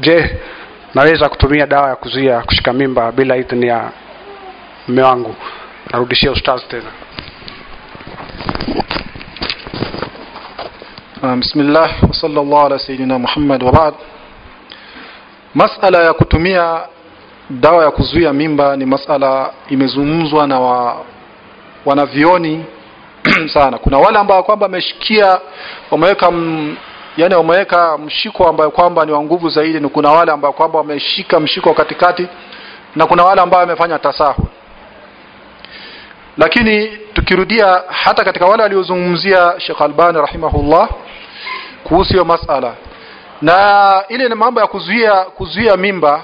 je naweza kutumia dawa ya kuzuia kushika mimba bila idhini ya mme wangu narudishia ustaz tena Ah, bismillah wa sallallahu ala sayidina Muhammad wabad. Masala ya kutumia dawa ya kuzuia mimba ni masala imezungumzwa na wa, wanavioni sana. Kuna wale ambao kwamba wameshikia wameweka yani wameweka mshiko ambayo kwamba ni wa nguvu zaidi, ni kuna wale ambao kwamba wameshika mshiko katikati na kuna wale ambao wamefanya tasahu. Lakini tukirudia hata katika wale waliozungumzia Sheikh Albani rahimahullah kuhusu hiyo masala na ile ni mambo ya kuzuia kuzuia mimba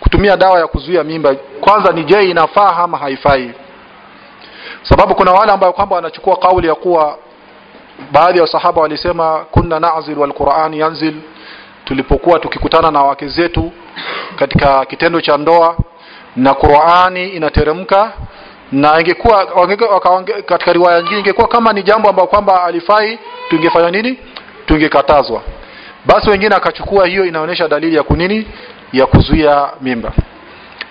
kutumia dawa ya kuzuia mimba kwanza ni je inafaa ama haifai sababu kuna wale ambao kwamba wanachukua kauli ya kuwa baadhi ya sahaba walisema kunna nazil walquran yanzil. Tulipokuwa tukikutana na wake zetu katika kitendo cha ndoa na Qur'ani inateremka na ingekuwa katika riwaya nyingine ingekuwa kama ni jambo ambalo kwamba alifai tungefanya nini? Tungekatazwa. Basi wengine akachukua hiyo inaonyesha dalili ya kunini? Ya kuzuia mimba.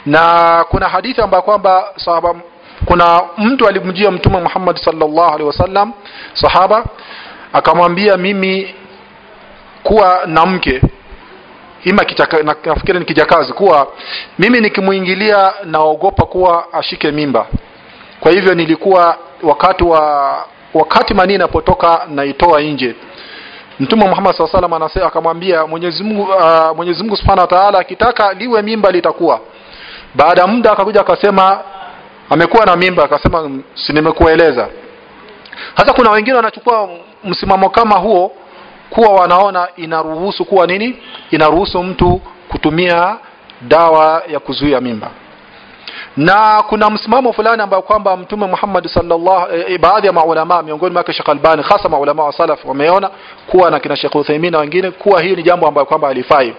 Na kuna hadithi ambayo kwamba sahaba kuna mtu alimjia mtume Muhammad sallallahu alaihi wasallam sahaba akamwambia mimi kuwa na mke ima nafikiri ni kijakazi kuwa mimi nikimuingilia naogopa kuwa ashike mimba kwa hivyo nilikuwa wakati wa wakati manii inapotoka naitoa nje Mtume Muhammad SAW alaihi wasallam akamwambia Mwenyezi Mungu uh, Mwenyezi Mungu Subhanahu wa Ta'ala akitaka liwe mimba litakuwa. Baada muda akakuja akasema amekuwa na mimba akasema sinimekueleza si nimekueleza. Kuna wengine wanachukua msimamo kama huo kuwa wanaona inaruhusu kuwa nini? Inaruhusu mtu kutumia dawa ya kuzuia mimba na kuna msimamo fulani ambao kwamba mtume Muhammad sallallahu e, baadhi ya maulama miongoni mwake Sheikh Albani hasa maulama wa salaf wameona kuwa na kina Sheikh Uthaymeen na wengine kuwa hii ni jambo ambayo kwamba halifai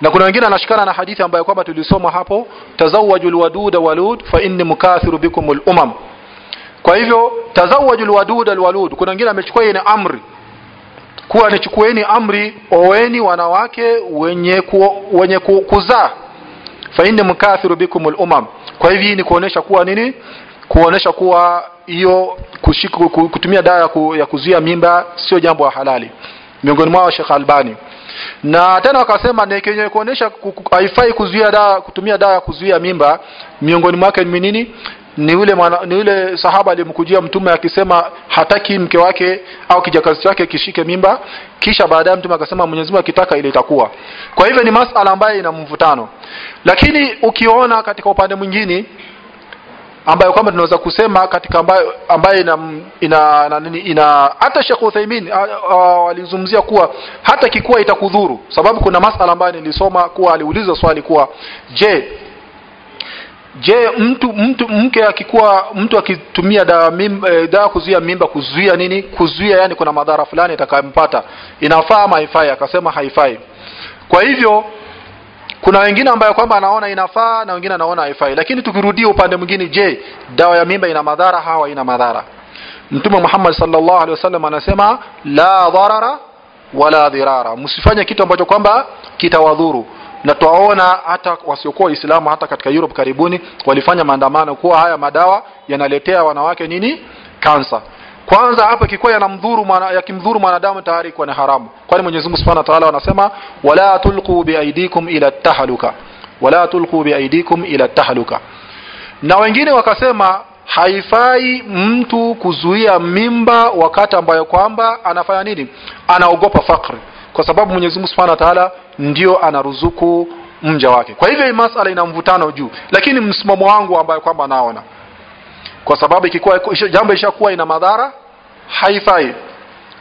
na kuna wengine anashikana na hadithi ambayo kwamba tulisoma hapo tazawwajul waduda walud fa inni mukathiru bikumul umam kwa hivyo tazawwajul waduda walud kuna wengine amechukua ni amri. Kuwa nichukueni amri oweni wanawake wenye ku, wenye ku, kuzaa. Fa inni mukathiru bikum al-umam. Kwa hivyo ni kuonesha kuwa nini? Kuonesha kuwa hiyo kutumia dawa ya ku- ya kuzuia mimba sio jambo la halali. Miongoni mwao Sheikh Albani na tena wakasema ni kenye kuonesha ku- ku- haifai kuzuia dawa kutumia dawa ya kuzuia mimba. Miongoni mwake ni nini? Ni yule ni yule sahaba aliyemkujia mtume akisema hataki mke wake au kijakazi chake kishike mimba. Kisha baadaye mtume akasema Mwenyezi Mungu akitaka ile itakuwa. Kwa hivyo ni masala ambayo ina mvutano. Lakini ukiona katika upande mwingine ambayo kwamba tunaweza kusema katika ambayo ambayo ina ina ina, ina, ina hata Sheikh Uthaymeen alizungumzia kuwa hata kikuwa itakudhuru. Sababu kuna masala ambayo nilisoma kuwa aliuliza swali kuwa je je mtu mtu mke akikuwa mtu akitumia dawa mimba, e, dawa kuzuia mimba kuzuia nini kuzuia yani kuna madhara fulani itakayompata inafaa ama haifai? Akasema haifai. Kwa hivyo kuna wengine ambayo kwamba anaona inafaa na wengine anaona haifai. Lakini tukirudia upande mwingine je dawa ya mimba ina madhara? Hawa ina madhara. Mtume Muhammad sallallahu alaihi wasallam anasema la dharara wala dhirara msifanye kitu ambacho kwamba kitawadhuru. Na twaona hata wasiokuwa waislamu hata katika Europe karibuni walifanya maandamano kuwa haya madawa yanaletea wanawake nini? Kansa kwanza hapa kikuwa yanamdhuru yakimdhuru mwanadamu tayari kwa ni haramu. Kwani Mwenyezi Mungu Subhanahu wa Ta'ala anasema wala tulqu biaidikum ila tahaluka. Wala tulqu biaidikum ila tahaluka. Na wengine wakasema haifai mtu kuzuia mimba wakati ambayo kwamba anafanya nini? Anaogopa fakri kwa sababu Mwenyezi Mungu Subhanahu wa Ta'ala ndio anaruzuku mja wake. Kwa hivyo masala ina mvutano juu. Lakini msimamo wangu ambayo kwamba naona. Kwa sababu ikikuwa jambo ishakuwa ina madhara haifai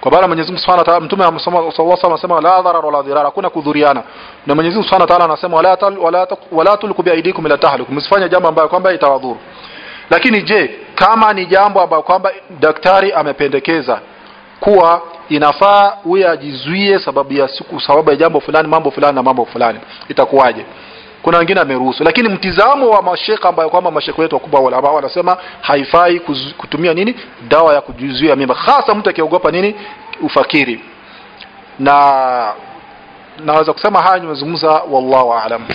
kwa bara Mwenyezi Mungu Subhanahu wa Ta'ala mtume sallallahu alaihi wasallam la dharar wala dhirar hakuna kudhuriana. Na Mwenyezi Mungu Subhanahu wa Ta'ala anasema wala tal, wala ta, wala tulku biaidikum ila tahluk msifanye jambo ambayo kwamba itawadhuru. Lakini je kama ni jambo ambayo kwamba daktari amependekeza kuwa inafaa huyo ajizuie sababu ya siku sababu ya jambo fulani mambo fulani na mambo fulani itakuwaje kuna wengine ameruhusu lakini mtizamo wa mashekha ambayo kwamba mashekha wetu wakubwa wala ambao wanasema haifai kutumia nini? Dawa ya kujizuia mimba. Hasa mtu akiogopa nini? Ufakiri. Na naweza kusema haya nimezungumza wallahu aalam